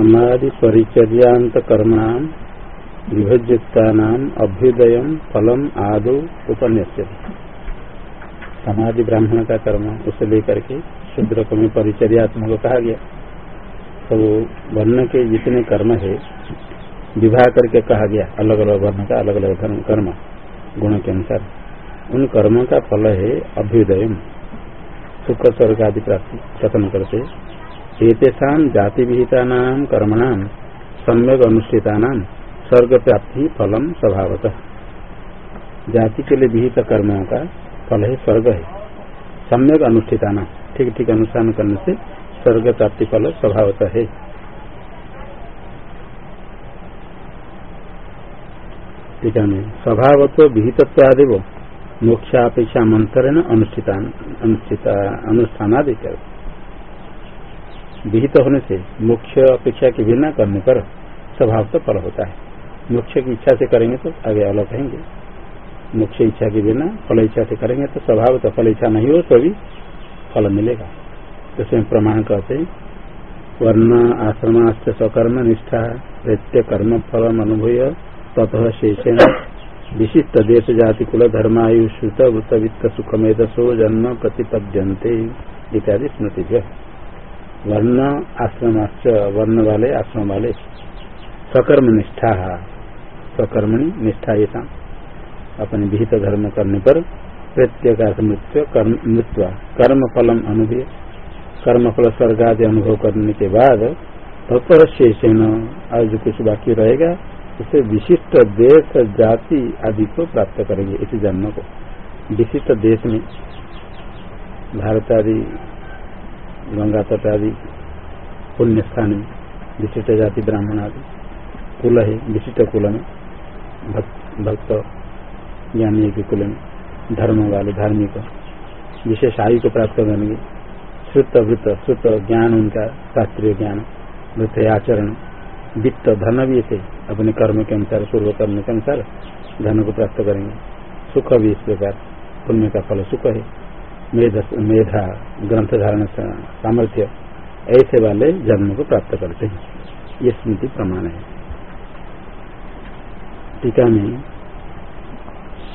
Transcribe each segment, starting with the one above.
समाधि परिचर्यांत कर्माण विभज्युक्ता अभ्युदय, फलम, आदो उपन्यास समाधि ब्राह्मण का कर्म, उसे लेकर के शुद्र को में परिचर्यात्मक कहा गया। तो वर्ण के जितने कर्म है विवाह करके कहा गया अलग अलग वर्ण का अलग अलग कर्म, गुण के अनुसार। उन कर्मों का फल है अभ्युदय सुख, स्वर्ग आदि प्राप्ति कथन करते। एतेषा जाति विहिता कर्मणाम सम्यक अनुष्ठिता स्वर्ग प्राप्ति फलम स्वभावतः। जाति के लिए विहित कर्मों का फल है स्वर्ग है। सम्यक अनुष्ठिता ठीक ठीक अनुष्ठान करने से स्वर्ग प्राप्ति फल स्वभावतः है। ठीक है स्वभावत्व, विहितत्व आदि मोक्षापेक्षा मंत्रण अनुष्ठिता, अनुष्ठानादि विहित होने से मुख्य अपेक्षा के बिना करने पर स्वभाव तो फल होता है। मुख्य की इच्छा से करेंगे तो आगे अलग कहेंगे मुख्य इच्छा के बिना फल इच्छा से करेंगे तो स्वभाव तो फल इच्छा नहीं हो तो भी फल मिलेगा। तो इसमें प्रमाण कहते हैं, वर्ण आश्रमास्त स्वकर्म, निष्ठा प्रत्य कर्म फल अनुभूय, ततः शेषेण। विशिष्ट देश, जाति, कुल धर्मायु श्रुत, वृत्त, वित्त सुखमेधसो जन्म प्रतिपद्यंते इत्यादि स्मृति वर्ण आश्रम वर्ण वाले आश्रम वाले स्वकर्म निष्ठा। स्वकर्मणि निष्ठा ये अपने विहित धर्म करने पर प्रत्येक मृत्यु मृत्यु कर्म फलम अनुभव कर्म फल स्वर्ग आदि अनुभव करने के बाद तत्पर शेषेण आज कुछ बाकी रहेगा, उसे विशिष्ट देश, जाति आदि को प्राप्त करेंगे इस जन्म को। विशिष्ट देश में भारत आदि गंगा तट आदि पुण्य स्थान में विशिष्ट जाति ब्राह्मण आदि, कुल है, विशिष्ट कुल में, भक्त ज्ञानी के कुल में, धर्म वाले, धार्मिक, विशेष आयु को प्राप्त करेंगे। श्रुत, वृत्त, श्रुत ज्ञान उनका, शास्त्रीय ज्ञान, वृत्त आचरण, वित्त, धन भी थे अपने कर्म के अनुसार, पूर्व कर्म के अनुसार, धन को प्राप्त करेंगे। सुख भी इस प्रकार, पुण्य का फल सुख है। मेधा ग्रंथ धारण सामर्थ्य, ऐसे वाले जन्म को प्राप्त करते हैं। ये स्मृति प्रमाण है। टीका में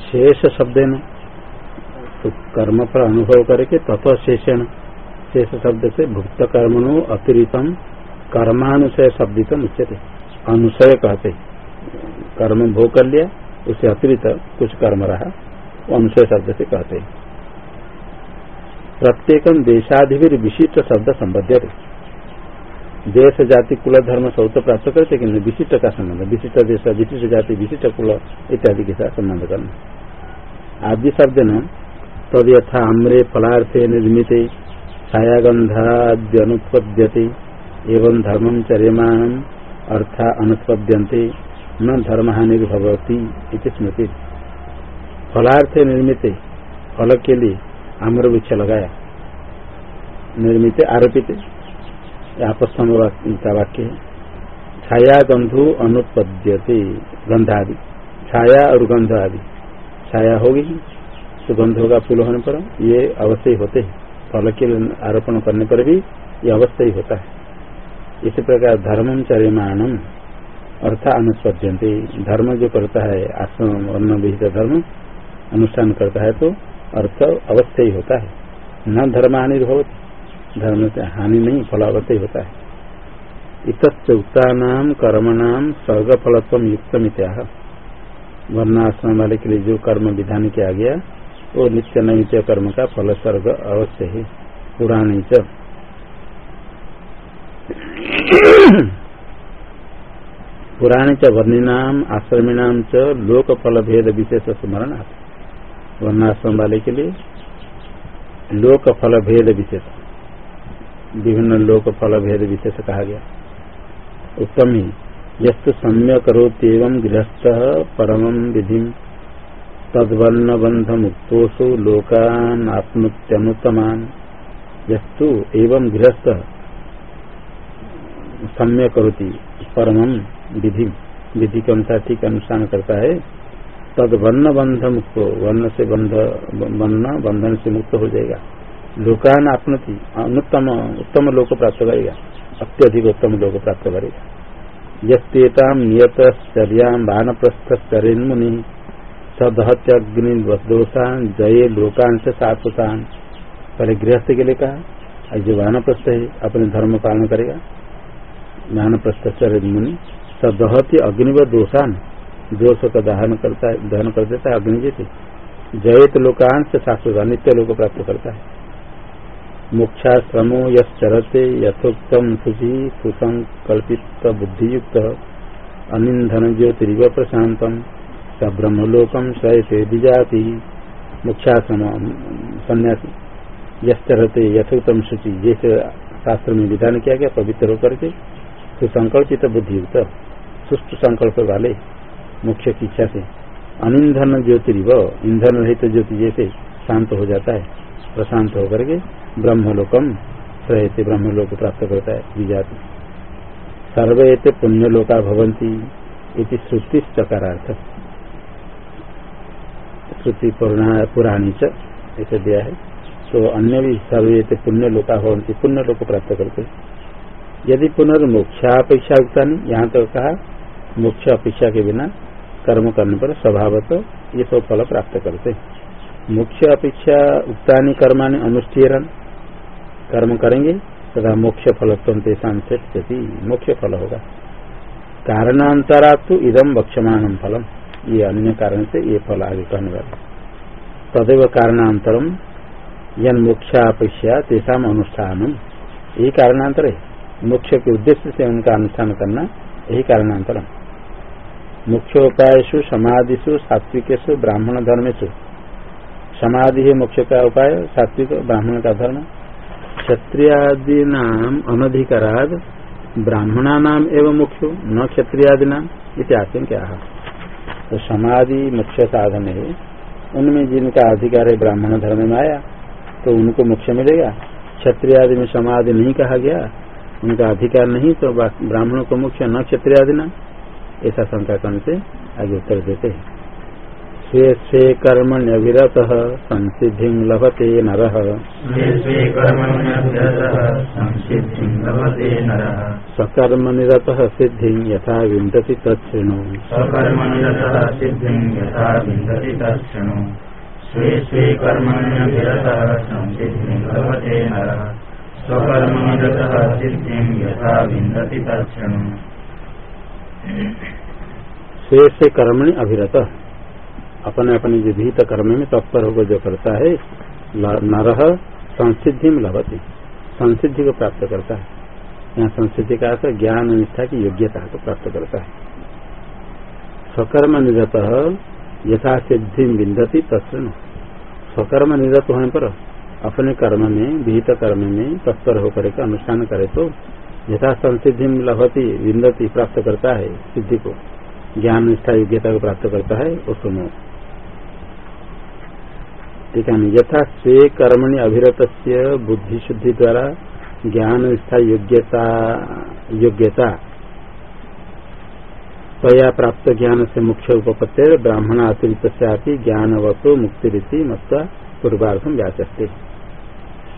शेष शब्द तो कर्म पर अनुभव करके तत्व शेषण शेष शब्द से भुक्त कर्मणो अतिरिक्तम, कर्मानुशय शब्दित मुख्यते अनुशय कहते कर्म भोग कर लिया उससे अतिरिक्त कुछ कर्म रहा वो अनुशय शब्द से कहते प्रत्येक देशाधिवीर विशिष्ट शब्द संबद्ध देश जाति कुल धर्म तो प्राप्त करते कि विशिष्ट का संबंध। विशिष्ट देश, विशिष्ट जाति, विशिष्ट कुल इत्यादि के साथ संबंध करना। आदि शब्द न तद यथा आम्रे फलार्थे निर्मित छायागंधाद्यनुपद्यते एवं धर्मम चर्यमाण अर्था अनुपद्यंते न धर्म हानि भवती स्मृति। फलार्थ निर्मित, फल के लिए आम्र वृक्ष लगाया निर्मित आरोपित आपस्तम का वाक्य है छाया गंधु अनुपद्यते गंधादि छाया और गंध आदि छाया होगी तो गंध होगा फूल होने पर ये अवश्य होते हैं फल के आरोपण करने पर भी ये अवश्य ही होता है इसी प्रकार धर्म चरिमाणम अर्थ अनुस्पद्यंते धर्म जो करता है आश्रम वर्ण विहित धर्म अनुष्ठान करता है तो अर्थ अवश्य ही होता है। न धर्म हानि धर्म से हानि नहीं फल अवश्य होता है। इतुक्तानाम कर्मणाम स्वर्ग फलत्व युक्त मित्या वर्णाश्रम वाले के लिए जो कर्म विधान किया गया, वो नित्य नैत्य कर्म का फल स्वर्ग अवश्य है। पुराणी च। च वर्णिनाम आश्रमीनाम च लोक फल भेद विशेष स्मरण वर्णाश्रम वाले के लिए लोक फल भेद विशेष विभिन्न लोक फल भेद विशेष कहा गया। उत्तम ही, यस्तु सम्य करोत्यव गृहस्थ परम विधि तद्वर्ण बंध मुक्तोषु लोकान आपनुत्यनुतमान यस्तु एवं गृहस्थ सम्य करोती परम विधि विधि के अनुसार ठीक अनुष्ठान करता है। तद वर्ण बंध मुक्त वर्ण से बंध वर्ण बंधन से मुक्त हो जाएगा। लोकान आपनति, अनुत्तम, उत्तम लोक प्राप्त करेगा। अत्यधिक उत्तम लोक प्राप्त करेगा। यस्तेता नियत चर्याम वानप्रस्थरेन मुनि सदहत्यग्नि दोषान जय लोकांश शाश्वतान पहले गृहस्थ के लिए कहा जो वानप्रस्थ है, अपने धर्म पालन करेगा। वानप्रस्थ चरण मुनि सदहत्य व दोषान दोष का दहन करता है, दहन कर देता है, अग्नि जैसे जयत लोकांश शाश्वत नित्य लोग प्राप्त करता है। मोक्षाश्रमो यरते यथोक्तम शुचि सुसंकल्पित बुद्धियुक्त अनिंधन ज्योतिरिव प्रशांतम। स ब्रह्मलोकम शयते द्विजाति। मोक्षाश्रम सन्यासी। यरते यथोक्तम शुचि। जैसे शास्त्र में विधान किया गया, पवित्र होकर के सुसंकल्पित बुद्धियुक्त सुष्ट संकल्प वाले। मुख्य की इच्छा से अनिंधन ज्योतिरिव ईंधन रहित तो ज्योति जैसे शांत हो जाता है, प्रशांत होकर के ब्रह्मलोकम सहते ब्रह्मलोक प्राप्त करता है विजाति। सर्वे पुण्यलोका भवंती इति श्रुति चकारार्थ श्रुति पुराणी च दिया है। तो अन्य भी सर्वे पुण्यलोका भवंती पुण्यलोक प्राप्त करते यदि पुनर्मोक्षापेक्षा युक्ता नहीं, यहाँ तो कहा मोक्ष अपेक्षा के बिना कर्म करने पर स्वभावत ये सब फल प्राप्त करते मुख्य अपेक्षा उक्ता कर्माणी अनुष्ठीयन। कर्म करेंगे, तथा मोक्ष फल तेषाती मोक्ष फल होगा। कारणांतरा तो इदम बक्षमान फलम। ये अन्य कारण से ये फल आगे कहने वाले तदेव कारणांतरम यन मोक्षापेक्षा तेषा अनुष्ठान यही कारणांतर है। मोक्ष के उद्देश्य से उनका अनुष्ठान करना यही कारणांतरम मुख्योपायु समाधिशु सात्विकेशु ब्राह्मण धर्मेशु समाधि है मोक्ष का उपाय सात्विक, ब्राह्मण का धर्म। क्षत्रियादि नाम अनधिकाराद ब्राह्मणा नाम एवं मुख्य, न क्षत्रियादि नाम इतिहास क्या तो समाधि मुख्य साधन है। उनमें जिनका अधिकार है ब्राह्मण धर्म में आया तो उनको मुख्य मिलेगा। क्षत्रियादि में समाधि नहीं कहा गया, उनका अधिकार नहीं तो ब्राह्मणों को मुख्य न क्षत्रियादि नाम ऐसा शंका करने से आगे उत्तर देते हैं। स्वे स्वे कर्मण्यभिरत संसिधि लभते नर। सकर्म निरत सिद्धि यथा विंदति तृणु स्वे स्वे कर्मण्यभिरत संसिधि लभते नर। स्वकर्मनिरतः सिद्धिं यथा विन्दति तत्णु स्वे कर्मणि अभिरत। अपने अपने जो भीत कर्म में तत्पर होकर जो करता है नर संसिद्धि में लभती। संसिद्धि को प्राप्त करता है। यहाँ संसिद्धि का अर्थ ज्ञान निष्ठा की योग्यता को प्राप्त करता है। स्वकर्म निरत, यथा सिद्धि विंदती तत्न स्वकर्म निरत होने पर अपने कर्म में, विहित कर्म में तत्पर होकर के अनुष्ठान करे तो यथा संसिधि लभती विंदती प्राप्त करता है सिद्धि को ज्ञान निष्ठा योग्यता को प्राप्त करता है उसको ठीक है, यथा स्वे कर्मणि अभिरत बुद्धि शुद्धि द्वारा ज्ञान निष्ठा योग्यता योग्यता तया प्राप्त ज्ञान से मुख्य उपपत्ति ब्राह्मण अतिरिक्त ज्ञानवतो मुक्ति रीति मत पूर्वार्थम व्याचस्ते।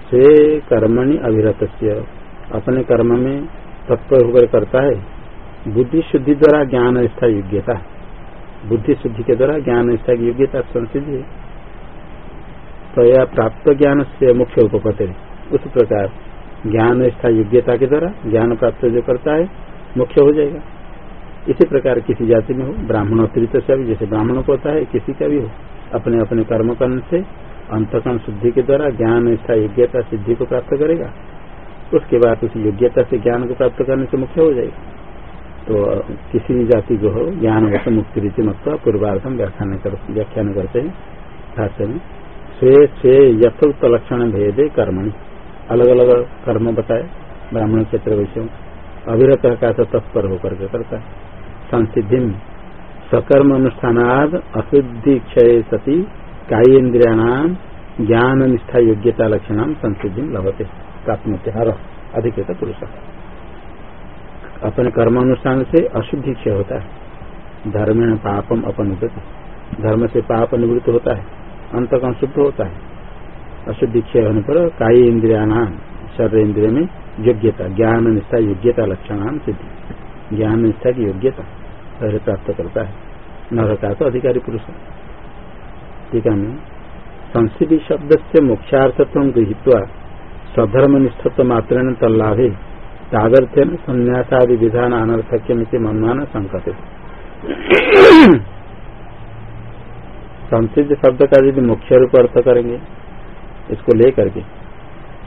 स्वे कर्मणि अभिरत अपने कर्म में तत्पर होकर करता है। बुद्धि शुद्धि द्वारा ज्ञान निष्ठा योग्यता। बुद्धि शुद्धि के द्वारा ज्ञान निष्ठा की योग्यता संसिद्धि है। तया प्राप्त ज्ञान से मुख्य उपपत्ति उस प्रकार ज्ञान निष्ठा योग्यता के द्वारा ज्ञान प्राप्त जो करता है, मुख्य हो जाएगा। इसी प्रकार किसी जाति में हो, ब्राह्मण अतिरिक्त से भी जैसे ब्राह्मण को होता है, किसी का भी हो, अपने अपने कर्म करने से अंतकरण शुद्धि के द्वारा ज्ञान निष्ठा योग्यता सिद्धि को प्राप्त करेगा। उसके बाद उस योग्यता से ज्ञान को प्राप्त करने से मुख्य हो जाएगा। तो किसी भी जाति को हो, ज्ञान वक्त मुक्ति रीति मत पूर्वार्थम व्याख्यान करते हैं, भाष्य में। स्वे स्वे यथोक्त लक्षण भेदे कर्मणि। अलग अलग कर्म बताए, ब्राह्मण क्षेत्र वैश्य। अविरत का तत्पर होकर के करता है। संसिधि सकर्म अनुष्ठानाद अशुद्धि क्षय सती। कायेन्द्रियाणाम ज्ञान निष्ठा योग्यता लक्षण संसिधि लभते। प्राप्त हर अधिकृत पुरुष। अपने कर्म अनुष्ठान से अशुद्धि क्षय होता है। धर्म पापम अपनिवृत्त धर्म से पाप निवृत्त होता है। अंतकरण शुद्ध होता है। अशुद्धि क्षय होने पर काई इंद्रिया नाम इंद्रिय में योग्यता, ज्ञान निष्ठा, योग्यता, लक्षण सिद्धि। ज्ञान निष्ठा की योग्यता पहले प्राप्त करता है। नरका तो अधिकारी पुरुष ठीक है संसिधि शब्द से मोक्षार्थत्व गृहित स्वधर्म निष्ठत्व मात्रेण तल्लाभे। तादर्थ्यन संन्यासादि विधान अनर्थक्य मनमान संकते। संसिद्ध शब्द का यदि मुख्य रूप अर्थ करेंगे, इसको लेकर के।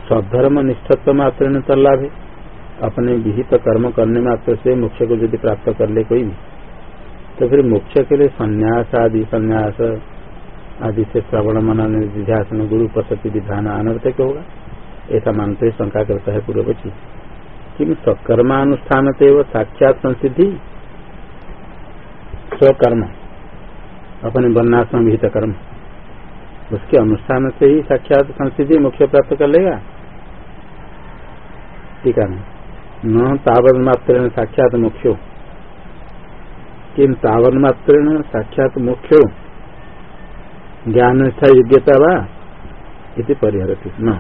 स्वधर्म निष्ठत्व मात्र तल्लाभ। अपने विहित कर्म करने मात्र से मोक्ष को यदि प्राप्त कर ले कोई भी तो फिर मोक्ष के लिए संन्यास आदि संन्यास आदि से श्रवण, मनन निध्यासन गुरु, उपसति, विधान अनर्थक होगा। ऐसा मानते शंका करता है पूर्वपक्षी किम स्वकर्मानुष्ठान साक्षात संसिद्धि? स्वकर्म। अपने वर्णाश्रम विहित कर्म। उसके अनुष्ठान से ही साक्षात संस्थिति मुख्य प्राप्त कर लेगा। ठीक है। न तावत मात्र साक्षात मुख्यो किन तावन मात्र साक्षात मुख्यो ज्ञान निष्ठा योग्यता वा? इति परिहरती। न।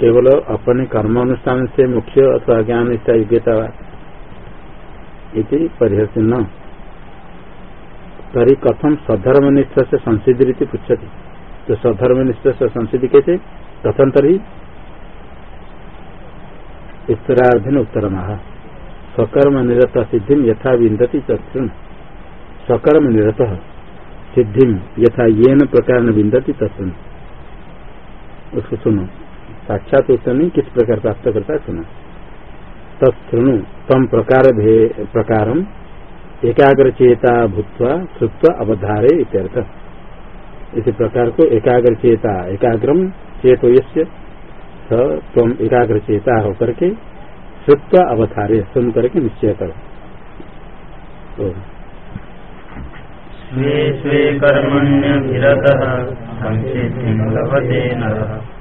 केवल अपने कर्म अनुष्ठान से मुख्य अथवा ज्ञान निष्ठा योग्यता इति न तरी कथम सधर्मनिष्ठ से संसिद्धि रीति पृछति तो सधर्मनिष्ठ से संसिद्धि कैसे? कथम तरी। उत्तरार्धन उत्तर महा स्वकर्म निरत सिद्धि यथा विंदती तत्ण स्वकर्म निरत सिद्धि यथा ये न प्रकार विंदती तत्ण उसको सुनो। साक्षात उत्तर नहीं, किस प्रकार प्राप्त करता है, सुना। तत्णु तम प्रकार प्रकार एकाग्र चेता भूतवा, श्रुत्व अवधारे इत्यर्थ। इसी प्रकार को एकाग्र चेता, एकाग्रम, चेतो यस्य तम एकाग्र चेता होकर के श्रुत्व अवधारे, सुन करके निश्चय करो। स्वे स्वे कर्मण्यभिरतः संसिद्धिं लभते नरः।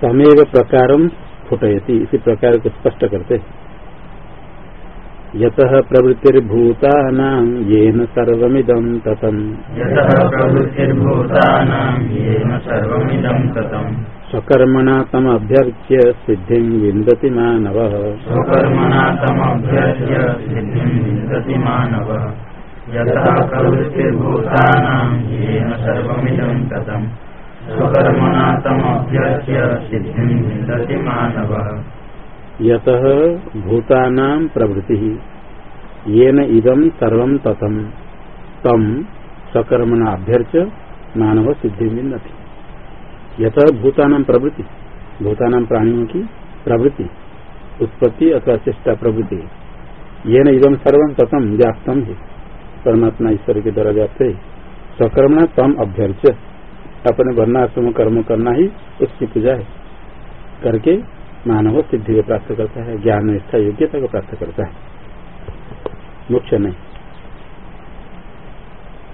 समेव प्रकार फुटयती इसी प्रकार को स्पष्ट करते। यत प्रवृत्तिर्भूता येन सर्वमिदं ततम्। स्वकर्मणा तमभ्यर्च्य सिद्धि विन्दति मानवः। स्वकर्मणा तमभ्यर्च्य सिद्धिं विन्दति मानवः। यथा प्रवृत्तिर्भूतानां येन सर्वमिदं ततम् स्वकर्मणा तमभ्यर्च्य सिद्धिं विन्दति मानवः। यतः भूतानां प्रवृत्तिः, येन इदं सर्वं ततम् तम स्वकर्मणा अभ्यर्च्य मानव सिद्धि विन्दति। यतः भूतानां प्रवृत्ति, भूतानां प्राणियों की प्रवृत्ति, उत्पत्ति अथवा चेष्टा प्रवृत्ति ये न इदम सर्व ततम व्याप्तम है। परमात्मा ईश्वर के द्वारा व्याप्त है स्वकर्म तम अभ्यर्च अपने वर्णाश्रम कर्म करना ही उसकी पूजा है। करके मानव सिद्धि को प्राप्त करता है, ज्ञान निष्ठा योग्यता को प्राप्त करता है। मुख्य नहीं।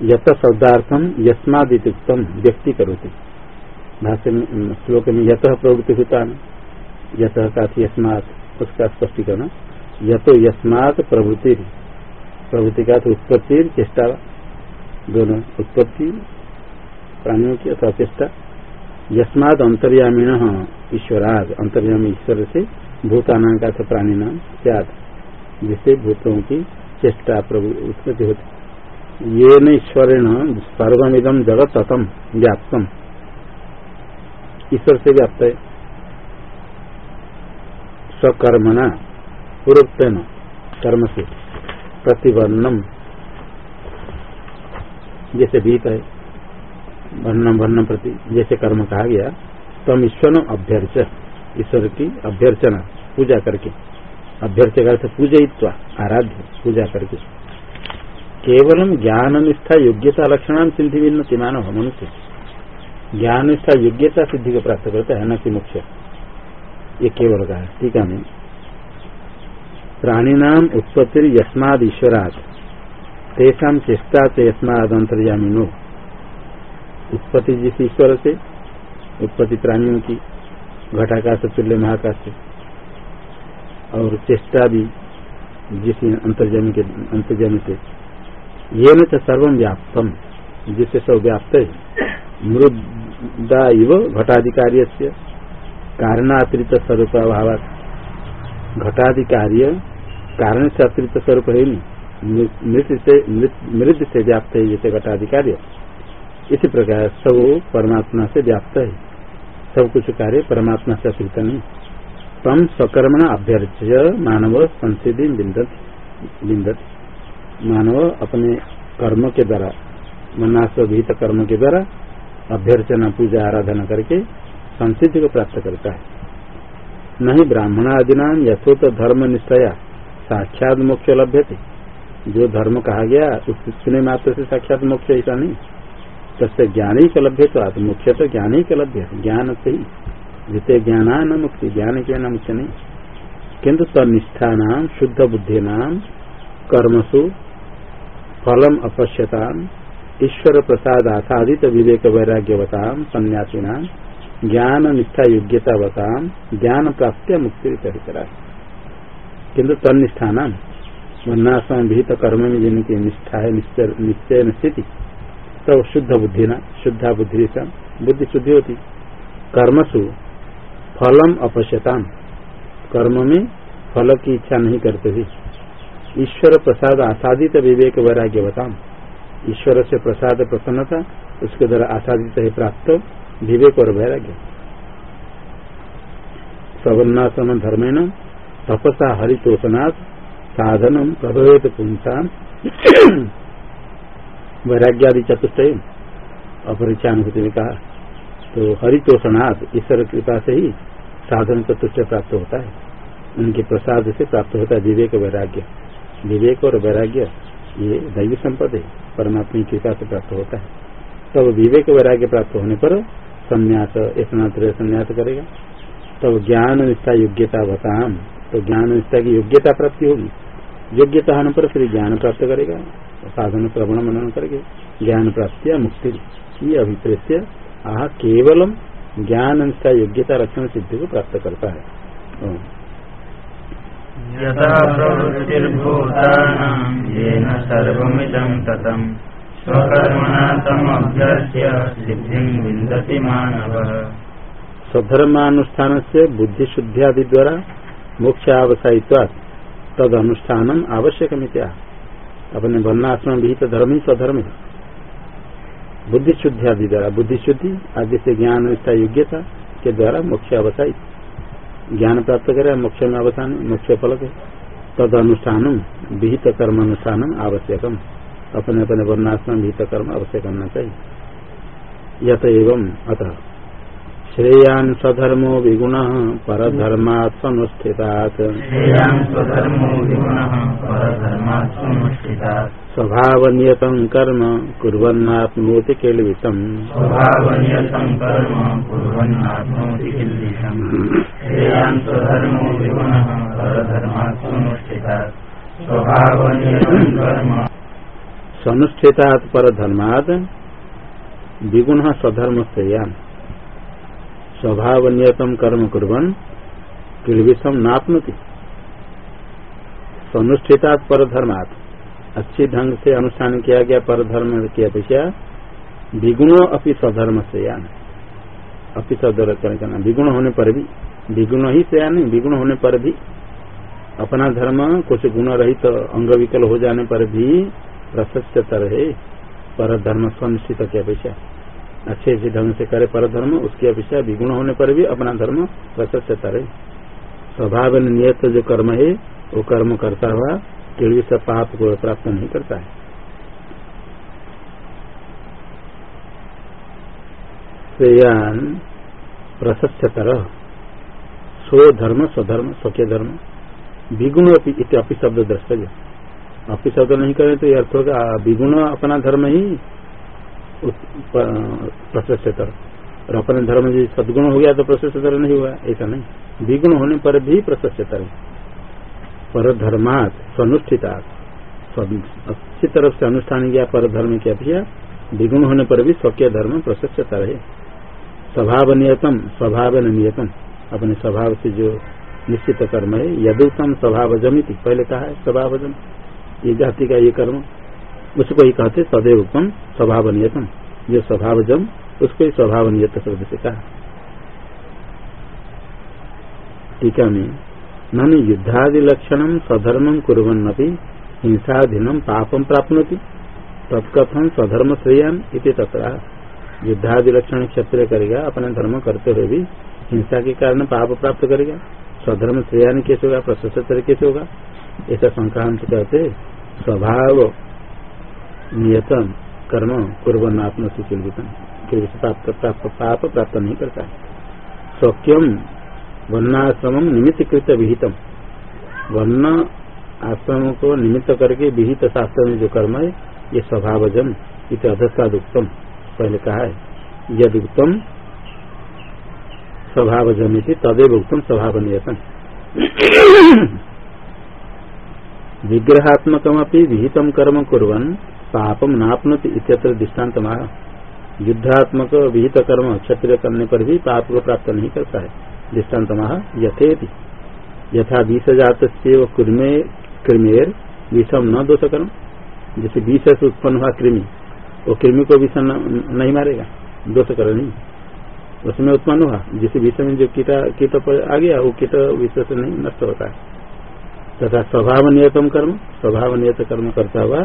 यथ शब्दार्थम यस्मादितुक्तम व्यक्ति में श्लोक में यथ प्रवृत्ति होता यथ का यस्मात, उसका स्पष्टीकरण। यथो यस्मात प्रवृत्ति। प्रवृत्ति का तो उत्पत्ति, चेष्टा, दोनों उत्पत्ति, प्राणियों की अथवा चेष्टा। यस्माद अंतर्यामीण ईश्वराज अंतर्यामी ईश्वर से भूताना का था प्राणी नाम त्याग जिससे भूतों की चेष्टा प्रभु उत्पत्ति होती। ये न ईश्वरेण सर्वमिदम जगत ततम व्याप्तम ईश्वर से व्याप्त है। स्वकर्मणा पूर्वोक्त कर्म से। प्रतिवर्णम। जैसे भीत है, वर्णम वर्णम प्रति, जैसे कर्म कहा गया, तम ईश्वर अभ्यर्च, ईश्वर की अभ्यर्चना, पूजा करके। अभ्यर्च का अर्थ पूजयित्वा, आराध्य, पूजा करके। केवलम ज्ञान निष्ठा योग्यता लक्षण सिद्धि भिन्न मानव मनुष्य ज्ञान निष्ठा योग्यता सिद्धि को प्राप्त करता है, न कि मुख्य ये केवल का है, ठीक है प्राणीनाम उत्पत्ति यस्माद ईश्वरात तेषा चेष्टा से यस्माद अंतर्यामीनो उत्पत्ति जिस ईश्वर से उत्पत्ति प्राणियों की घटाकाश तुल्य महाकाश से और चेष्टा भी जिस अंतर्जमी के अंतर्जमी से ये न सर्व व्याप्तम, जिससे सब व्याप्त है। मृदा इव घटाधिकारी कारणातिरिक्त स्वरूप अभाव घटाधिकार्य कारण से अतिरिक्त स्वरूप है नहीं। मृत से से व्याप्त है जैसे घटाधिकार्य इसी प्रकार सब परमात्मा से व्याप्त है। सब कुछ कार्य परमात्मा से अतिरिक्त नहीं। तम सकर्मण अभ्यर्च्य मानव संसिधि बिंदत मानव अपने कर्म के द्वारा मनास विहित कर्म के द्वारा अभ्यर्चना पूजा आराधना करके संसिद्धि को प्राप्त करता है। नहीं ब्राह्मण आदि नाम यथोत धर्म निष्ठया साक्षात मोक्ष लभ्य थे जो धर्म कहा गया उसने मात्र से साक्षात मोक्ष ऐसा नहीं। तस्य ज्ञान ही कलभ्य तो आत्म मुख्य तो ज्ञान ही कलभ्य ज्ञान से ही। जिते ज्ञान न मुक्ति, ज्ञान के न मुख्य नहीं। किन्तु तनिष्ठा नाम शुद्ध बुद्धि नाम कर्मसु, फलम अपश्यता ईश्वर प्रसाद आसादित विवेक वैराग्यवता सन्यासीना ज्ञान निष्ठा योग्यता ज्ञान प्राप्त मुक्ति करा किन्तु तनिष्ठा नाम वर्णाश्रम विहित कर्म में जिनकी निष्ठा है निश्चय स्थिति तो शुद्ध बुद्धि न शुद्धा बुद्धि बुद्धि शुद्धि होती। कर्मसु फलम अपश्यताम। कर्म में फल की इच्छा नहीं करते थे। ईश्वर प्रसाद आसादित विवेक वैराग्य बताम। ईश्वर से प्रसाद प्रसन्नता, उसके द्वारा आसादित है प्राप्त विवेक और वैराग्य। सवर्णाश्रम धर्मेण तपसा हरितोषनाथ साधनम प्रभवेत पुंसा वैराग्यादि चतुष्टय अपरिचानुभूति में कहा तो हरितोषनाथ ईश्वर कृपा से ही साधन चतुष्ट प्राप्त होता है। उनके प्रसाद से प्राप्त होता है विवेक वैराग्य। विवेक और वैराग्य, ये दैवी संपद है, परमात्मा की कृपा से प्राप्त होता है। तब विवेक वैराग्य प्राप्त होने पर संन्यास स्नातर संन्यास करेगा। तब ज्ञान निष्ठा योग्यता बताम तो ज्ञान निष्ठा की योग्यता प्राप्ति होगी। योग्यता होने पर फिर ज्ञान प्राप्त करेगा साधन श्रवण मनन करके ज्ञान प्राप्ति या मुक्ति। ये अभिप्रेत्य आह केवलम ज्ञान निष्ठा योग्यता रक्षण सिद्धि को प्राप्त करता है। स्वधर्मानुष्ठान से बुद्धिशुद्धियादि द्वारा मोक्ष आवसायित्वात् तद अनुष्ठान आवश्यक मित्या अपने वर्णाश्रम विहित धर्म ही स्वधर्म है। बुद्धि शुद्धि आदि द्वारा बुद्धि शुद्धि आदि से ज्ञान निष्ठा योग्यता के द्वारा मोक्ष अवसायित ज्ञान प्राप्त करे, मोक्ष में अवसान, मोक्ष फल है तद अनुष्ठान विहित कर्म अनुष्ठान आवश्यकम। अपने अपने वर्णाश्रम विहित कर्म अवश्य करना चाहिए। यत एवं अतः। श्रेयान स्वधर्मो विगुण कर्म कुर्वन्नाप्नोति किल्बितम्। स्वभावनियतं कर्म विगुणः परधर्मात् सनुष्ठितात् कर्म विगुण स्वधर्म श्रेयान स्वभाव नियतम कर्म कुरन किलविषम नापनति। सनुष्ठिता पर धर्मात् अच्छी ढंग से अनुष्ठान किया गया पर धर्म की अपेक्षा विगुणों अपनी स्वधर्म से या अपनी स्वधर्म करना विगुण होने पर भी। विगुण ही से या नहीं विगुण होने पर भी। अपना धर्म कुछ गुण रहित तो अंग विकल हो जाने पर भी प्रशस्त रहे पर धर्म सुनिश्चित की अपेक्षा। अच्छे अच्छे ढंग से करे पर धर्म उसकी अपेक्षा विगुण होने पर भी अपना धर्म प्रशस्त रहे स्वभाव नियत जो कर्म है, वो कर्म करता हुआ केवल से पाप को प्राप्त नहीं करता है। श्रेयान प्रशस्तर स्वधर्म स्वधर्म स्वकीय धर्म विगुण अपी शब्द द्रष्टव्य। शब्द नहीं करें तो अर्थ होगा विगुण अपना धर्म ही प्रशस्तर और अपने धर्म जो सदगुण हो गया तो प्रशस्तर नहीं हुआ, ऐसा नहीं। द्विगुण होने पर भी प्रशस्तर पर धर्मात स्वनुष्ठिता अच्छी तरफ़ से अनुष्ठान किया, पर धर्म की अपेक्षा विगुण होने पर भी स्वकीय धर्म प्रशस्ता रहे स्वभाव नियतम स्वभाव नियतम अपने स्वभाव से जो निश्चित कर्म है यदुतम स्वभाव जमिति पहले कहा है स्वभाव जम ये जाति का ये कर्म। उसको ही कहते सदैव उत्तम स्वभाव नियतम जो स्वभाव जम उसको ही स्वभाव नियत शब्द से कहा। टीका में, नन युद्धादि लक्षण सधर्म कुरन हिंसाधीनम पापम प्राप्त तत्कथन स्वधर्म श्रेयान इति तथा युद्धादि लक्षण क्षत्रिय करेगा, अपने धर्म करते हुए भी हिंसा के कारण पाप प्राप्त करेगा। स्वधर्म श्रेयान कैसे होगा, प्रशस्त कैसे होगा। ऐसा संक्रांत कहते, स्वभाव नियतम कर्म कुर्बन से प्राप्त पाप प्राप्त नहीं करता स्वक्यम वर्णाश्रम निमित्त कृत विहितम। वर्ण आश्रम को निमित्त करके विहित शास्त्र में जो कर्म है, ये स्वभावजन इत अधस्ताद उत्तम पहले कहा है यद उत्तम स्वभावजन तदेव उत्तम स्वभाव नियतम विग्रहात्मक विहितम कर्म कुरन पापम नापनति इत्यत्र दृष्टांत युद्धात्मक विहित कर्म क्षत्रिय करने पर भी पाप को प्राप्त नहीं करता है। दृष्टांत महा यथेति। यथा बीस जात से कृमेर, विषम न दोष कर्म जैसे बीस से उत्पन्न हुआ कृमि, वो कृमि को विषम नहीं मारेगा। दोष कर नहीं। उसमें उत्पन्न हुआ। जिस विषय में जो कीटा, कीट पर आ गया, वो कीट विषय से नहीं नष्ट होता है। तथा स्वभाव नियतम कर्म स्वभाव नियत कर्म करता हुआ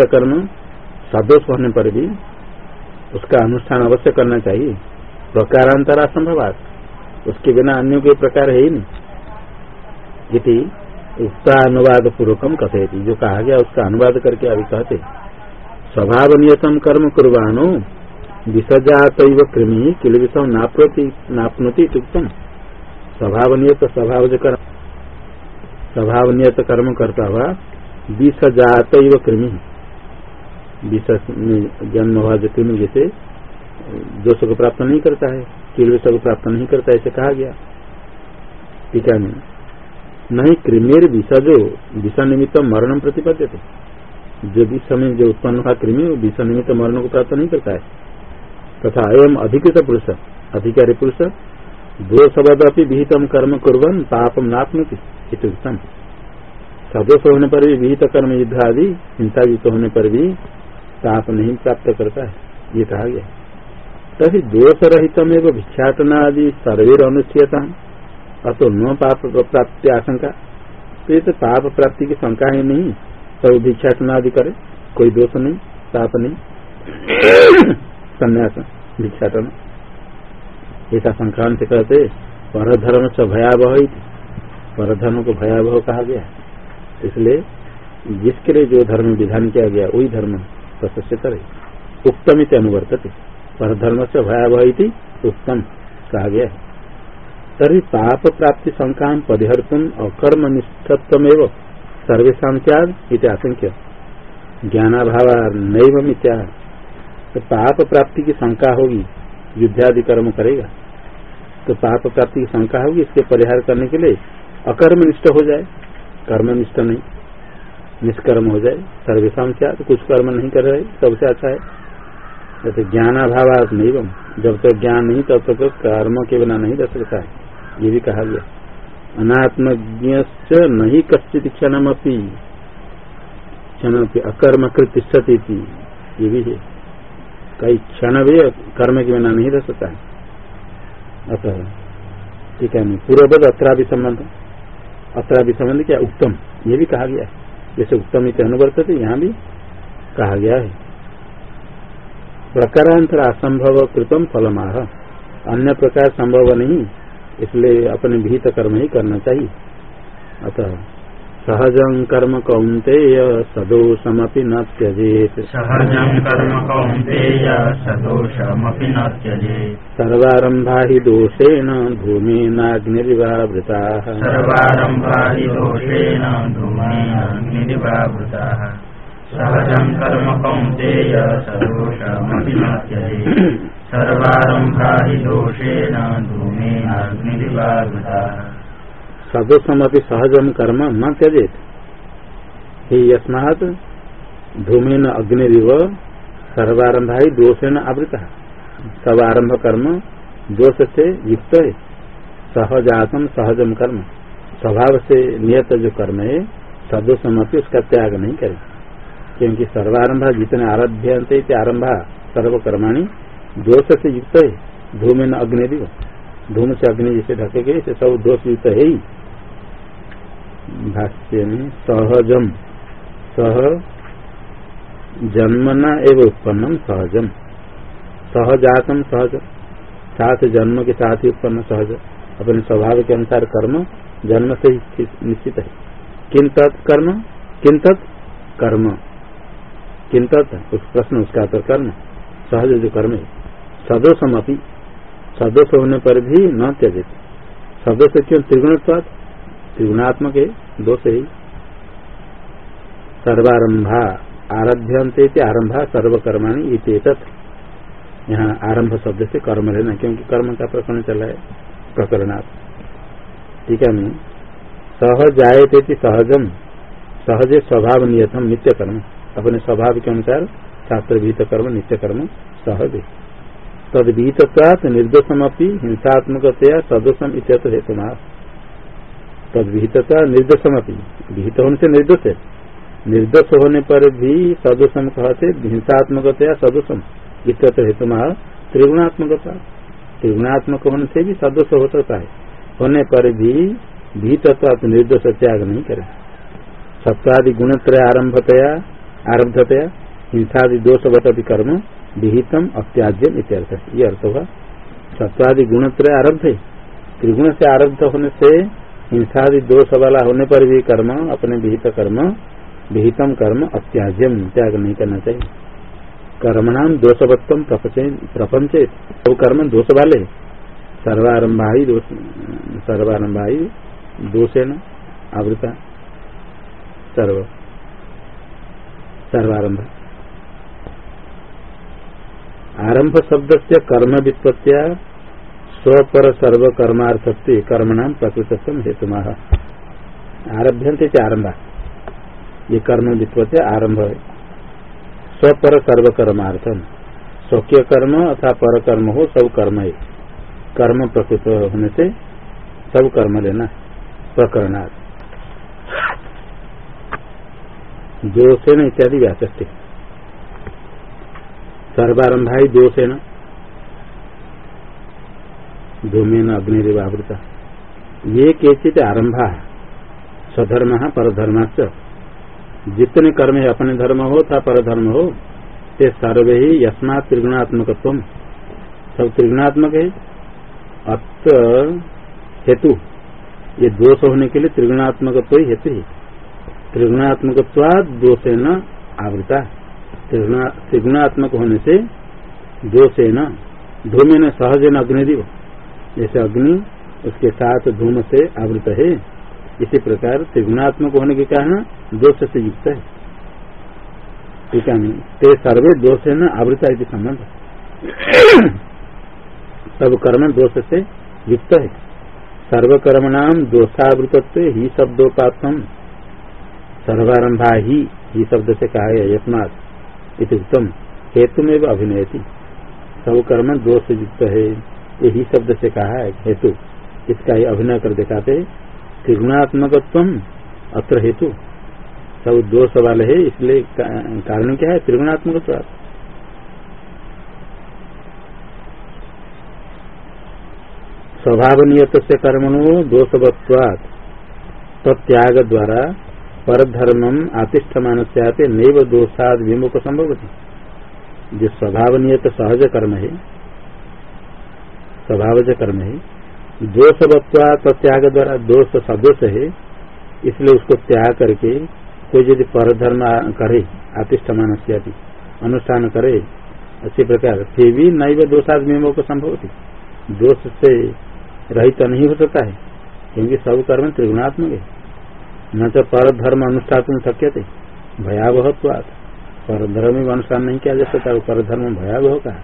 विहित कर्म सदोष होने पर भी उसका अनुष्ठान अवश्य करना चाहिए। प्रकारांतर असंभवात उसके बिना अन्य कोई प्रकार है ही नहीं। इति अनुवाद पूर्वकम कथे जो कहा गया, उसका अनुवाद करके अभी कहते स्वभाव नियतम कर्म कुर्बानो विसजात कृमि, किल विषम नापनोति उत्तम स्वभाव नियत स्वभाव स्वभाव नियत कर्म करता हुआ विसजात कृमि। जन्म हुआ कृमि जैसे दोष को प्राप्त नहीं करता है किलविष को प्राप्त नहीं करता ऐसे कहा गया। टीका में, नहीं कृमेर विषजो विष निमित्त मरण प्रतिपद्य थे जो विष में जो उत्पन्न हुआ कृमि विष निमित्त मरण को प्राप्त नहीं करता है। तथा एवं अधिकृत पुरुष, अधिकारी पुरुष दो शब्द अपनी विहितम कर्म कुरन पापम उत्तम सदोष होने पर भी विहित कर्म युद्ध आदि चिंता युक्त होने पर भी पाप नहीं प्राप्त करता है। ये कहा गया तभी दोष रहित एवं भिक्षाटना आदि सर्वेर अनुष्ठीयता अतो न पाप प्राप्ति आशंका। तो ये तो पाप प्राप्ति की शंका ही नहीं। सब भिक्षाटना आदि करे, कोई दोष नहीं, पाप नहीं। संन्यास, भिक्षाटन। ऐसा संक्रांत कहते पर धर्म से भयावह पर धर्म को भयावह कहा गया इसलिए जिसके लिए जो धर्म विधान किया गया, वही धर्म करे उत्तम अनुवर्तते। पर धर्म से भयावह उत्तम कहा गया तरी पाप प्राप्ति शंका परिहर्तुम अकर्म निष्ठत्व सर्वेशा त्याग इत आशंक्य ज्ञानाभाव नैव तो पाप प्राप्ति की शंका होगी युद्धादि कर्म करेगा। तो पाप प्राप्ति की शंका होगी, इसके परिहार करने के लिए अकर्मनिष्ठ हो जाए। कर्मनिष्ठ नहीं। निष्कर्म हो जाए सर्वेशा क्या तो कुछ कर्म नहीं कर रहे, सबसे अच्छा है। जैसे ज्ञानाभाव नहीं बम जब तक तो ज्ञान नहीं, तब तक तो कर्म के बिना नहीं रह सकता है। ये भी कहा गया। अनात्मज्ञ नहीं कश्चित क्षण क्षण अकर्म कृतिष्ठती थी ये भी है। कई क्षण भी कर्म के बिना नहीं रह सकता है। अतः, ठीक है पूर्वबद अत्रा भी संबंध अत्र भी संबंध क्या? उत्तम। ये भी कहा गया। जैसे उत्तम इत अनुवर्त यहाँ भी कहा गया है। प्रकारांतर असंभव कृतम फलमाह। अन्य प्रकार संभव नहीं, इसलिए अपने भीत कर्म ही करना चाहिए। अतः सहजं कर्म कौन्तेय सदोषमपि न त्यजेत्। सहजं कर्म कौन्तेय सदोषमपि न त्यजेत्। सर्वारम्भा हि दोषेण धूमेनाग्निरिवावृताः सर्वारम्भा हि दोषेण धूमेनाग्निरिवावृताः सहजं कर्म कौन्तेय सदोषमपि न त्यजेत्। सर्वारम्भा हि दोषेण धूमेनाग्निरिवावृताः सदोषमपि सहजम कर्म न त्यजेत। ही यस्मात धूमेन अग्निव सर्वारंभ ही दोषेण आवृत। सब आरंभ कर्म दोष से युक्त। है सहजातम सहजम कर्म। स्वभाव से नियत जो कर्म है सदोषमपि उसका त्याग नहीं करे क्योंकि सर्वारंभ जितने आराध्य आरंभा सर्वकर्माणी दोष से युक्त। है धूमेन अग्निव धूम से अग्नि जिसे ढके गए सब दोष युक्त है ही। भाष्य में सहजम। सह जन्मना एवं उत्पन्नम सहजम। सहजातम सहज। साथ जन्म के साथ ही उत्पन्न सहज। अपने स्वभाव के अनुसार कर्म जन्म से ही निश्चित है। किन कर्म? किन कर्म? किन उस प्रश्न उसका तो कर्म। सहज जो कर्म है, सदोषम अपनी सदोष होने पर भी न त्यजित। सदोष क्यों त्रिगुणत्वाद त्रिगुणात्मक है दोष ही। सर्वारंभा आरभ्यंते आरंभा सर्वकर्माणी इतेतत यहाँ आरंभ शब्द से कर्म लेना, क्योंकि कर्म का प्रकरण चला है, प्रकरणात्। ठीक है सह जायते सहजम सहज स्वभाव नियतम नित्य कर्म। अपने स्वभाव के अनुसार शास्त्र विहित कर्म, नित्य कर्म सहज तद विहित निर्दोषम अपनी हिंसात्मकतया सदोषम इत हेतु तद विहितता निर्दोषम अपनी विहित होने से निर्दोष है। निर्दोष होने पर भी सदोषम कहते हिंसात्मकतया सदोषम। इतर हेतु त्रिगुणात्मकता। त्रिगुणात्मक होने से भी सदोष हो सकता है। होने पर भी भीतत्व निर्दोष त्याग नहीं करे। सत्वादि गुणत्रय आरंभतया, आरब्धतया, हिंसादि दोषवत कर्म, विहितम अत्याज्यम इत्यर्थ। ये अर्थ हुआ सत्वादि गुणत्रय आरब्ध। त्रिगुण से आरब्ध होने से हिंसादि दोष वाला होने पर भी कर्म, अपने विहित कर्म, विहितम कर्म अत्याज्यम, त्याग नहीं करना चाहिए। कर्मणाम दोषवत्तम प्रपंच सब कर्म दोष वाले। सर्वारंभा ही दोष सर्वारंभा दोषेण आवृता। सर्व। सर्वारंभ। आरंभ शब्द से कर्म वित्पत्तिया स्वपर सर्व कर्मार्थत्व कर्म नाम प्रकृत हेतु आरभ्यंत आरंभा ये कर्म वित्पत्ति आरंभ है स्वपर सर्व कर्मार्थम स्वकीय कर्म अथवा पर कर्म हो सब कर्म है कर्म प्रकृत होने से सब कर्म लेना प्रकरणार्थ दोषेण इत्यादि व्याचस्ते सर्वारंभा दोषेण धूमेन अग्निवृता ये केचित आरंभा स्वधर्म परधर्माच जितने कर्म है अपने धर्म हो था परधर्म हो, ते सर्वे ही यस्मा त्रिगुणात्मक सब त्रिगुणात्मक है। अत हेतु। ये दोष होने के लिए त्रिगुणात्मक ही हेतु है। त्रिगुणात्मक दोषे न आवृता त्रिगुणात्मक होने से दोषे न धूमे न सहज न अग्निदिव जैसे अग्नि उसके साथ धूम से आवृत है। इसी प्रकार त्रिगुणात्मक होने के कारण दोष से युक्त है। टीका नहीं ते सर्वे दोष है न आवृता संबंध। सब कर्म दोष से युक्त है। सर्वकर्म नाम दोषावृतत्व ही शब्दोपात्म सर्वारंभा ही ही शब्द से कहा है यस्मात उत्तम हेतु में अभिनय सब कर्म दोष युक्त है। यही शब्द से कहा है, हेतु। इसका ही अभिनय कर दिखाते त्रिगुणात्मक अत्र हेतु। सब दोष वाले है, इसलिए कारण क्या है? त्रिगुणात्मक स्वभाव नियत से कर्मणु दोषवत्वात्। त्याग द्वारा पर धर्मम आतिष्ठ मानस्याते नैव दोषाद विमुख संभव जो स्वभाव नियत सहज कर्म है स्वभाव कर्म है। दोष बत्वा त्याग द्वारा दोष सदोष है। इसलिए उसको त्याग करके कोई यदि परधर्म करे आतिष्ठ मानस्य अनुष्ठान करे, अच्छी प्रकार, फिर भी नई व दोषाद को संभव थी दोष से रहित तो नहीं हो सकता है, क्योंकि सब कर्म त्रिगुणात्मक है। न तो पर धर्म अनुष्ठान शक्य थे भयावह पर धर्म अनुष्ठान नहीं किया जा सकता पर धर्म भयावह का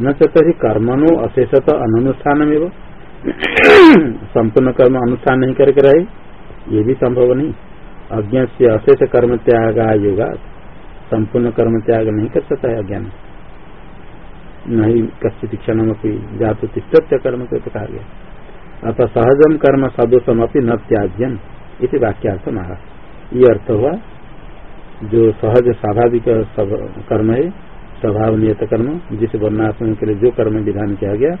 न तो तरी कर्मनो अशेषत अनुष्ठान संपूर्ण कर्म अनुष्ठान नहीं करके रहे, ये भी संभव नहीं। अज्ञान से अशेष कर्म त्याग योगा संपूर्ण कर्म त्याग नहीं कर सकता है अज्ञान। नहीं, कश्चित क्षण जात तिष्ट कर्म को गया। अतः सहजम कर्म सदोषम अपनी न त्याज्यम इसी वाक्यार्थ महा। ये अर्थ हुआ, जो सहज, स्वाभाविक कर्म है स्वभाव नियत कर्म, जिस वर्णाश्रम के लिए जो कर्म विधान किया गया,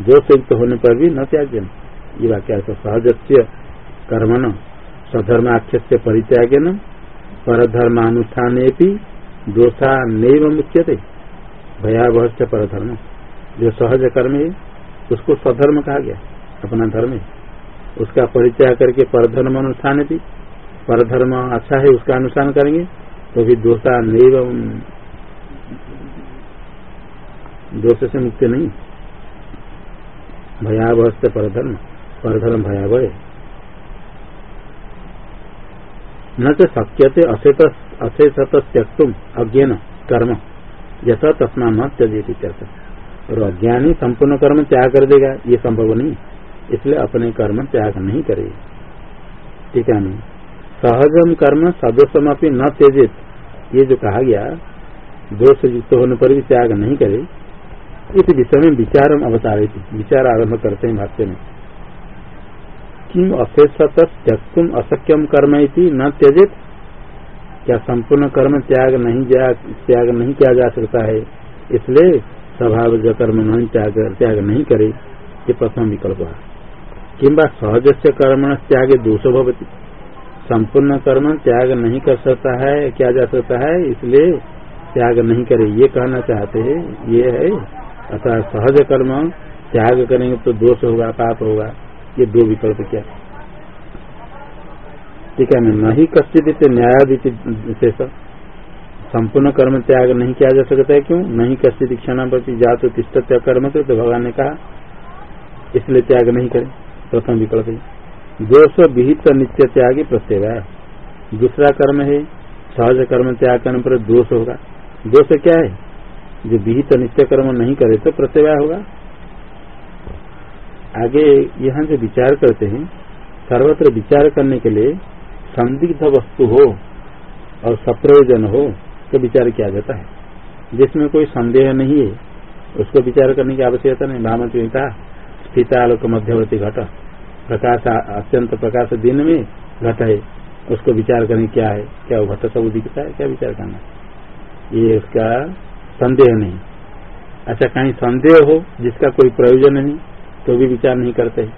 जो संयुक्त होने पर भी न त्याज्यम ये वाक्यार्थ सहज से कर्मण स्वधर्माख्य से परित्यागन परधर्मानुष्ठान दोषा नैव मुख्य थे भयावह से परधर्म। जो सहज कर्म है, उसको स्वधर्म कहा गया, अपना धर्म है। उसका परिचय करके परधर्म अनुष्ठान भी परधर्म अच्छा है, उसका अनुष्ठान करेंगे तो भी दोषा नैव दोष से मुक्ति नहीं। भयावह से परधर्म परधर्म भयावह। न तो शक्यते अशेषत त्यक्तुम अज्ञान कर्म। यथा तस्मा न त्यजित और अज्ञानी संपूर्ण कर्म त्याग कर देगा, ये संभव नहीं। इसलिए अपने कर्म त्याग नहीं करे ठीक है नहीं सहजम कर्म सदोषम अपनी न त्यजित। ये जो कहा गया दोष युक्त होने पर भी त्याग नहीं करे। इस विषय में विचार अवतारित विचार आरंभ करते हैं भाष्य में किम अशेषत त्यक्तुम असक्यम कर्म न त्यजित। क्या संपूर्ण कर्म त्याग नहीं त्याग नहीं किया जा सकता है। इसलिए स्वभाव जो कर्म नहीं त्याग त्याग नहीं करे, ये प्रथम विकल्प है। किम्बा सहज से कर्म त्याग दोष भवती। संपूर्ण कर्म त्याग नहीं कर सकता है, क्या जा सकता है, इसलिए त्याग नहीं करे, ये कहना चाहते हैं, ये है अतः सहज कर्म, त्याग करेंगे तो दोष होगा, पाप होगा। ये दो विकल्प क्या? ठीक है नहीं कश्चित न्यायाधीश संपूर्ण कर्म त्याग नहीं किया जा सकता है, क्यों? नहीं कश्चित क्षण प्रति जात तिष्ट कर्म तो भगवान ने कहा, इसलिए त्याग नहीं करे। प्रथम विकल्प दोष विहित नित्य त्याग प्रत्यय दूसरा कर्म है, सहज कर्म त्याग करने पर दोष होगा। दोष क्या है? जो विहित तो नित्य कर्म नहीं करे तो प्रत्यय होगा? आगे यहाँ जो विचार करते हैं, सर्वत्र विचार करने के लिए संदिग्ध वस्तु हो और सप्रयोजन हो तो विचार किया जाता है। जिसमें कोई संदेह नहीं है, उसको विचार करने की आवश्यकता नहीं। भामत ने कहा स्थितालोक मध्यवर्ती घट, प्रकाश अत्यंत प्रकाश दिन में घट है, उसको विचार करने क्या है? क्या वो घट सब दिखता है? क्या विचार करना ये उसका संदेह नहीं। अच्छा कहीं संदेह हो, जिसका कोई प्रयोजन नहीं तो भी विचार नहीं करते।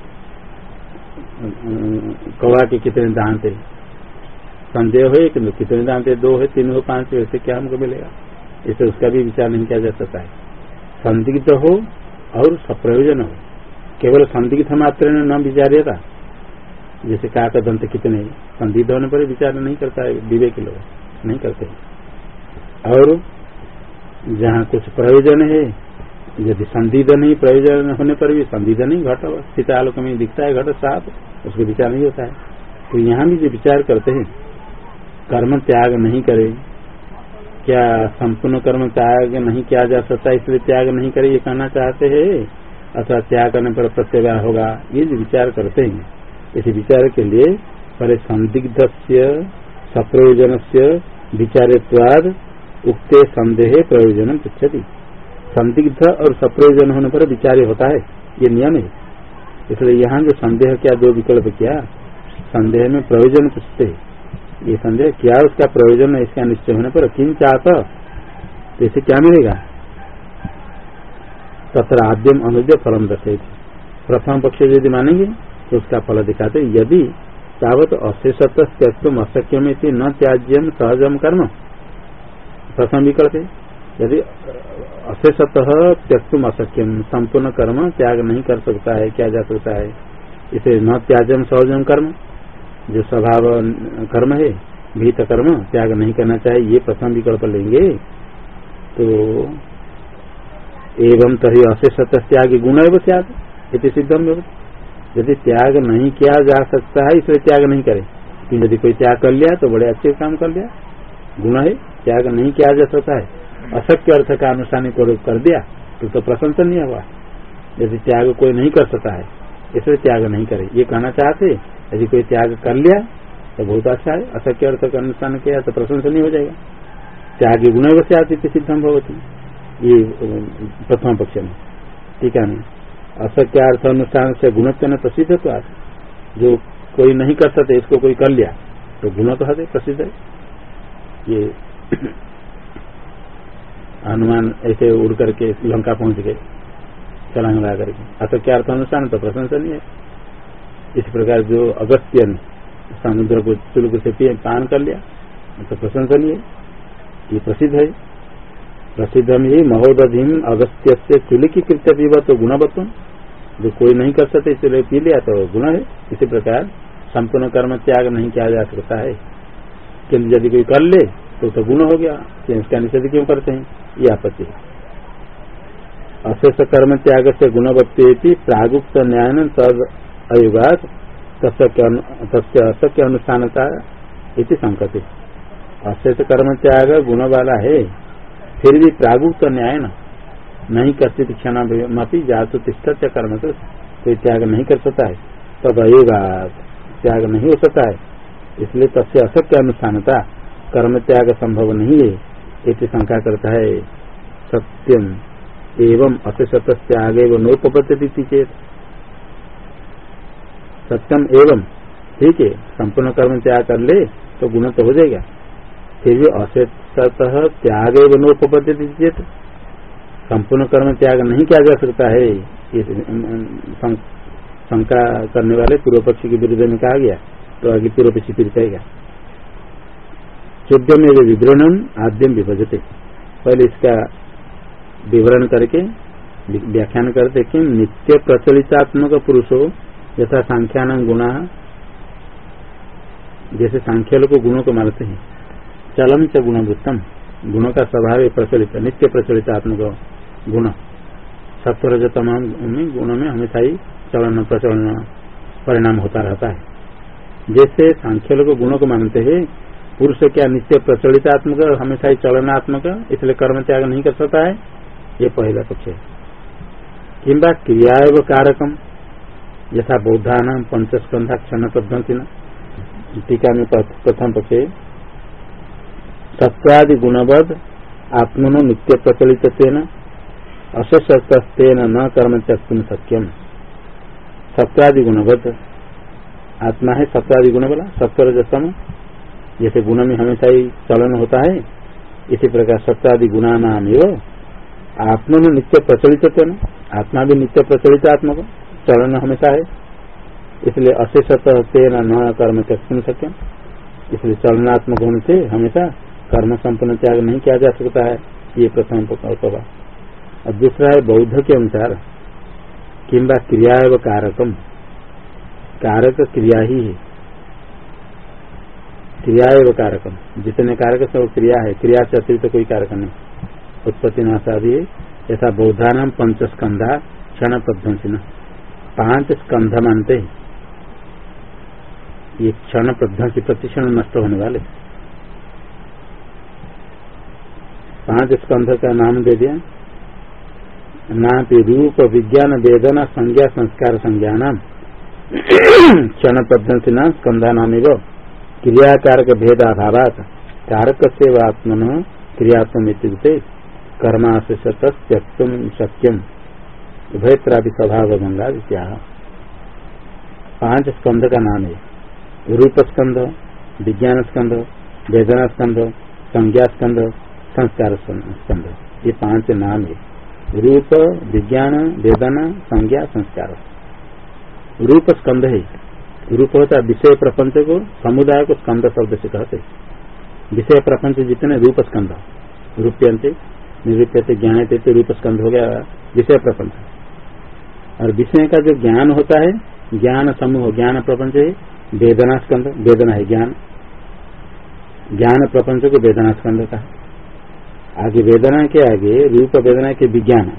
कौवा के कितने दांत है? संदेह हो कि कितने दांत है? दो है, तीन हो, पाँच है क्या हमको मिलेगा? इसे उसका भी विचार नहीं किया जा सकता है। संदिग्ध हो और सप्रयोजन हो। केवल संदिग्ध मात्र ने, न विचारेगा जैसे कहा का दंत कितने संदिग्ध होने पर विचार नहीं करता है, विवेक लोग। नहीं करते। और जहाँ कुछ प्रयोजन है, यदि संदिग्ध नहीं, प्रयोजन होने पर भी संदिग्ध नहीं, घट स्थित आलोक में दिखता है, घट साफ़ उसको विचार नहीं होता है। तो यहाँ भी जो विचार करते हैं, कर्म त्याग नहीं करे। क्या संपूर्ण कर्म त्याग नहीं किया जा सकता, इसलिए त्याग नहीं करे, ये कहना चाहते हैं, अथवा त्याग करने पर प्रत्यवाह होगा, ये जो विचार करते हैं, इस विचार के लिए पहले संदिग्ध से सप्रयोजन से विचारित्वाद उक्ते संदेह प्रयोजन पृछति संदिग्ध और सप्रयोजन होने पर विचार होता है, ये नियम है। इसलिए यहाँ जो संदेह क्या, दो विकल्प किया, संदेह में प्रयोजन पूछते ये संदेह क्या, उसका प्रयोजन है, इसका निश्चय होने पर किन चाहता तो इसे क्या मिलेगा? तथा आद्यम अनुद्य फलम दर्शे प्रथम पक्ष यदि मानेंगे तो उसका फल दिखाते यदि तावत अशेषत त्यक्तुम अशक्यम न त्याज्यम सहजम कर्म। प्रथम विकल्प है यदि अशेषतः त्यक्तुम अशक्यम संपूर्ण कर्म त्याग नहीं कर सकता है, क्या जा सकता है। इसे न त्याजम सहजम कर्म। जो स्वभाव कर्म है, भीत कर्म, त्याग नहीं करना चाहिए, ये प्रथम विकल्प लेंगे। तो एवं तभी अशेष त्याग गुण एवं त्याग, इति सिद्धम यदि त्याग नहीं किया जा सकता है, इसलिए त्याग नहीं करे। यदि कोई त्याग कर लिया तो बड़े अच्छे काम कर लिया। गुण है। त्याग नहीं किया जा सकता है। अशक्य अर्थ का अनुष्ठान कर दिया तो, तो प्रशंसनीय हुआ। यदि त्याग कोई नहीं कर सकता है इसलिए त्याग नहीं करे। ये कहना चाहते यदि कोई त्याग कर लिया तो बहुत अच्छा है। अशक्य अर्थ का अनुष्ठान किया तो प्रशंसनीय हो जाएगा। त्याग गुण से आती सिद्धम भवती ये प्रथम पक्ष में। ठीक है अशक्य अर्थ अनुष्ठान से गुणत्व ने प्रसिद्ध तो आज। जो कोई नहीं कर सकते इसको कोई कर लिया तो गुण तो है प्रसिद्ध है। ये हनुमान ऐसे उड़ करके लंका पहुँच गए, छलांग लगा करके। अशक्य अर्थ अनुष्ठान तो प्रशंसनीय इस प्रकार जो अगस्त्य ने समुद्र को चुल्क से पिए पान कर लिया तो प्रशंसनीय ये प्रसिद्ध है। प्रसिद्ध ही महोदधीम अगस्त्य से चुलिकी कृत्य पीवा तो गुणवत्व जो कोई नहीं कर सकते इसलिए पी लिया तो गुण है। इसी प्रकार संपूर्ण कर्म त्याग नहीं किया जा सकता है। किन्तु यदि कोई कर ले तो तो गुण हो गया तो इसका निषेध क्यों करते हैं? ये आपत्ति अशेष कर्म त्याग से गुणवत्ती प्रागुक्त न्याय तद अयुगात असत्य अनुष्ठानता इति संकते। अशेष कर्म त्याग गुण वाला है, फिर भी प्रागुक्त न्याय न नहीं करती क्षण मापी जातु तिष्ठ कर्म तो कोई त्याग नहीं कर सकता है। तब अयुगा त्याग नहीं हो सकता है, इसलिए तस्य असत्य अनुष्ठानता कर्म त्याग संभव नहीं है, इति शंका करता है। सत्यम एवं असत त्याग एवं चेत। सत्यम एवं, ठीक है, संपूर्ण कर्म त्याग कर ले तो गुण तो हो जाएगा। फिर भी असतः त्याग एवं नोपपत्ति चेत। संपूर्ण कर्म त्याग नहीं किया जा सकता है शंका करने वाले पूर्व पक्षी के विरुद्ध में कहा गया तो आगे पूर्व पक्षी फिर कहेगा। चौद्य में विवरण आद्यम विभजते। पहले इसका विवरण करके, व्याख्यान करते कि नित्य प्रचलितात्मक पुरुषो यथा सांख्यान गुणा, जैसे सांख्य लोग गुणों को मानते हैं। चलम च गुणवृत्तम गुणों का स्वभाव प्रचलित, नित्य प्रचलितात्मक गुण। सत्वर तमाम गुणों में हमेशा ही चलन, प्रचलन, परिणाम होता रहता है। जैसे सांख्य लोग गुणों को मानते हैं पुरुष क्या नित्य प्रचलित आत्मक हमेशा ही चलनात्मक, इसलिए कर्म त्याग नहीं कर सकता है? ये पहला पक्ष है। किम्बा क्रिया एवं कारकम, यथा बौद्धान पंचस्कंधा क्षण पद्धति टीका में प्रथम पक्ष सत्वादि गुणवद आत्मनो नित्य प्रचलित अशस्तेन न कर्म त्यक्तुम सक्यम सत्वादि गुणवत आत्मा है सत्वादि गुण बोला सत्वर जसम जैसे गुण में हमेशा ही चलन होता है, इसी प्रकार सत्वादि गुणा नाम एवं आत्मा में नित्य प्रचलित होते ना, आत्मा भी नित्य प्रचलित आत्मा को चलन हमेशा है। इसलिए अशेषत तेना न कर्म त्याग सुन सके इसलिए चलनात्मक होने से हमेशा कर्म संपन्न त्याग नहीं किया जा सकता है, ये प्रथम और दूसरा है बौद्ध के अनुसार किम्बा क्रिया एवं कारकम। कारक क्रिया ही है। क्रिया एवं कारकम। जितने कारक सब क्रिया है, क्रिया से अतिरिक्त कोई कारक नहीं। उत्पत्ति नाशादी यथा बौद्धान पंच स्कंधा क्षण प्रध्वंसी पाँच स्कंध मानते ये क्षण प्रध्वंसी प्रतिक्षण नष्ट होने वाले। पाँच स्कंध का नाम दे दिया। नापि रूप, विज्ञान, वेदना, संज्ञा, संस्कार संज्ञान क्षण पद्धति न स्कंधा नाम क्रियाकारक भेदाभाव कारक से आत्मन क्रियात्म कर्माशेष त्यक्तुम शक्यम। उभयत्रा स्वभाव गंगा विद्या पाँच स्कंध का नाम है रूप स्कंध विज्ञान स्कंध वेदना स्कंध संज्ञा स्कंध संस्कार स्कंध ये पाँच नाम है रूप, विज्ञान, वेदना, संज्ञा, संस्कार। रूप स्कंध है रूप होता है विषय प्रपंच को, समुदाय को स्कंध शब्द से कहते विषय प्रपंच जितने रूप स्कंध रूप्यंत, निरूप्यते ज्ञान थे रूप स्कंध हो गया विषय प्रपंच। और विषय का जो ज्ञान होता है, ज्ञान समूह, ज्ञान प्रपंच है, वेदना स्कंद, वेदना है ज्ञान। ज्ञान प्रपंच को वेदना स्कंद का आगे वेदना के आगे, रूप वेदना के विज्ञान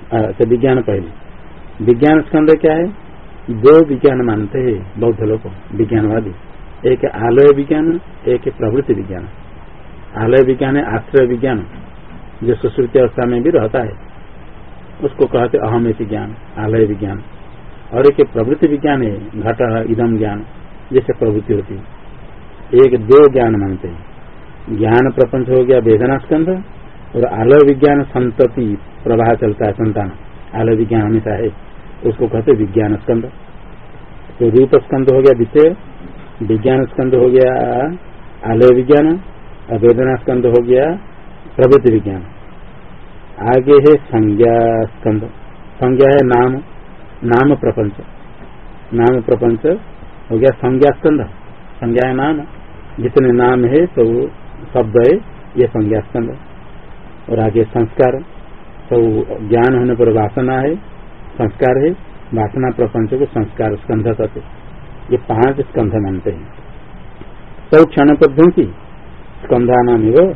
विज्ञान पहले। विज्ञान स्कंद क्या है? दो विज्ञान मानते हैं, बौद्ध लोग, विज्ञानवादी, एक आलय विज्ञान, एक प्रवृत्ति विज्ञान। आलय विज्ञान है आश्रय विज्ञान, जो सुश्रुति अवस्था में भी रहता है, उसको कहते अहम ऐसी ज्ञान आलय विज्ञान। और एक प्रवृत्ति विज्ञान है, घट इदम ज्ञान जैसे प्रवृत्ति होती है। एक दो ज्ञान मानते हैं। ज्ञान प्रपंच हो गया वेदना स्कंध, और आलय विज्ञान संतति प्रवाह चलता है, संतान। आलय विज्ञान हमेशा है। उसको कहते विज्ञान स्कंध तो रूप स्कंध हो गया विषय विज्ञान स्कंध हो गया आलय विज्ञान और वेदना स्कंध हो गया प्रवृत्ति विज्ञान। आगे है संज्ञा स्कंध संज्ञा है नाम नाम प्रपंच। नाम प्रपंच हो गया संज्ञा स्कंध संज्ञा है नाम। जितने नाम है तो शब्द है, ये संज्ञा स्कंध और आगे संस्कार। तो ज्ञान होने पर वासना है। संस्कार है, वासना प्रपंच को संस्कार स्कंध कहते ये पाँच स्कंध मानते हैं। सब क्षण पद्धति स्कंधा नाम वो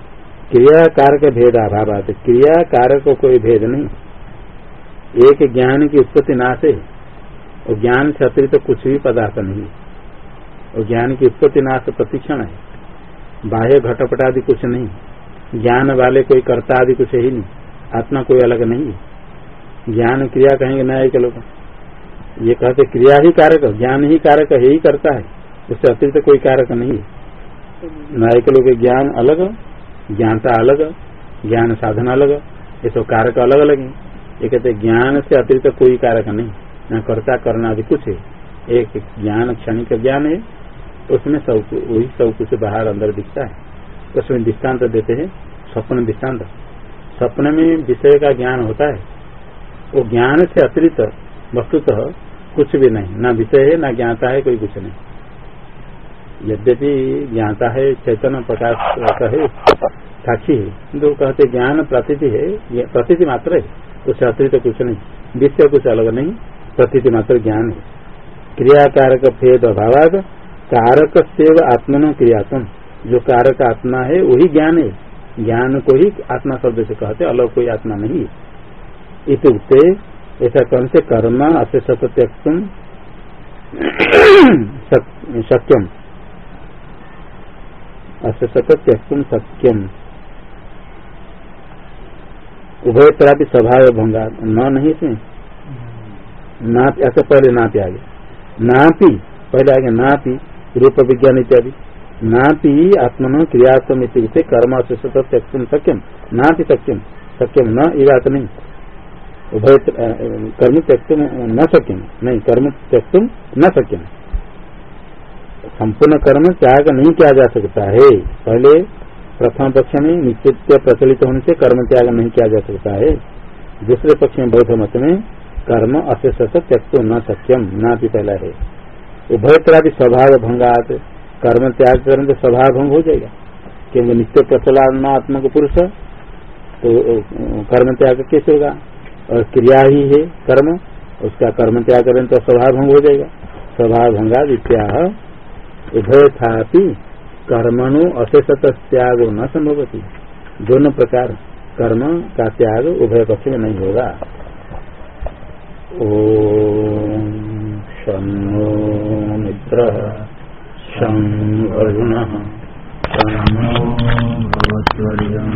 क्रिया कारक भेद अभाव क्रिया कारक को कोई भेद नहीं। एक ज्ञान की उत्पत्ति नाश है, और ज्ञान से अतिरिक्त तो कुछ भी पदार्थ नहीं और ज्ञान की उत्पत्ति नाश प्रतिक्षण है। बाह्य घटपट आदि कुछ नहीं। ज्ञान वाले कोई कर्ता आदि कुछ ही नहीं। आत्मा कोई अलग नहीं है। ज्ञान क्रिया कहेंगे न्याय के लोग। ये कहते क्रिया ही कारक ज्ञान ही कारक है ही करता है। उससे अतिरिक्त कोई कारक नहीं है। न्याय के लोग ज्ञान अलग ज्ञानता अलग ज्ञान साधन अलग ये सब कारक अलग अलग है। ये कहते ज्ञान से अतिरिक्त कोई कारक नहीं। न कर्ता करना आदि कुछ है। एक ज्ञान, क्षणिक ज्ञान है उसमें सब वही सब कुछ बाहर अंदर दिखता है। उसमें दृष्टांत देते हैं, स्वप्न दृष्टांत स्वप्न में विषय का ज्ञान होता है। वो ज्ञान से अतिरिक्त वस्तुतः कुछ भी नहीं। ना विषय है, ना ज्ञाता है, कोई कुछ नहीं। यद्यपि ज्ञाता है, चैतन्य प्रकाश है, साक्षी है। जो कहते ज्ञान प्रतीति है प्रतीति मात्र है, उससे अतिरिक्त कुछ नहीं। विषय कुछ अलग नहीं, प्रतीति मात्र ज्ञान है। क्रियाकारक भेद अभाव कारक से आत्मन क्रियात्म जो कारक आत्मा है, वही ज्ञान है। ज्ञान को ही आत्मा शब्द से कहते अलग कोई आत्मा नहीं इतुक्ते ऐसा कौन से कर्म अशेष त्यक्तुम सक्यम अशेष त्यक्तुम सक्यम उभय तरह स्वभाव भंगा न नहीं से नापी ऐसा पहले नापी आगे। नापी, पहले आगे नापी रूप विज्ञान इत्यादि। नापी आत्मन क्रियात्म कर्म त्यक्तुम सक्यम नापि सक्यम सक्यम न ये बात नहीं उभय कर्म त्यक्तुम न सक्यम नहीं, कर्म त्यक्तुम न सक्यम संपूर्ण कर्म त्याग नहीं किया जा सकता है। पहले प्रथम पक्ष में निश्चित प्रचलित होने से कर्म त्याग नहीं किया जा सकता है। दूसरे पक्ष में बौद्ध मत में कर्म अशेष त्यक्तो न सक्यम ना भी पहला है। उभय तरह भी स्वभाव भंगात, कर्म त्याग करें तो स्वभाव भंग हो जाएगा। क्योंकि नित्य प्रचलात्म आत्मा को पुरुष तो कर्म त्याग कैसे होगा? और क्रिया ही है कर्म, उसका कर्म त्याग करें तो स्वभाव भंग हो जाएगा। स्वभाव भंगा वित्या उभय था कर्मणु अशेष त्याग न संभवती। दोनों प्रकार कर्म का त्याग उभय पक्ष में नहीं होगा। ॐ शन्नो मित्रः शं भगवत्वर्यः।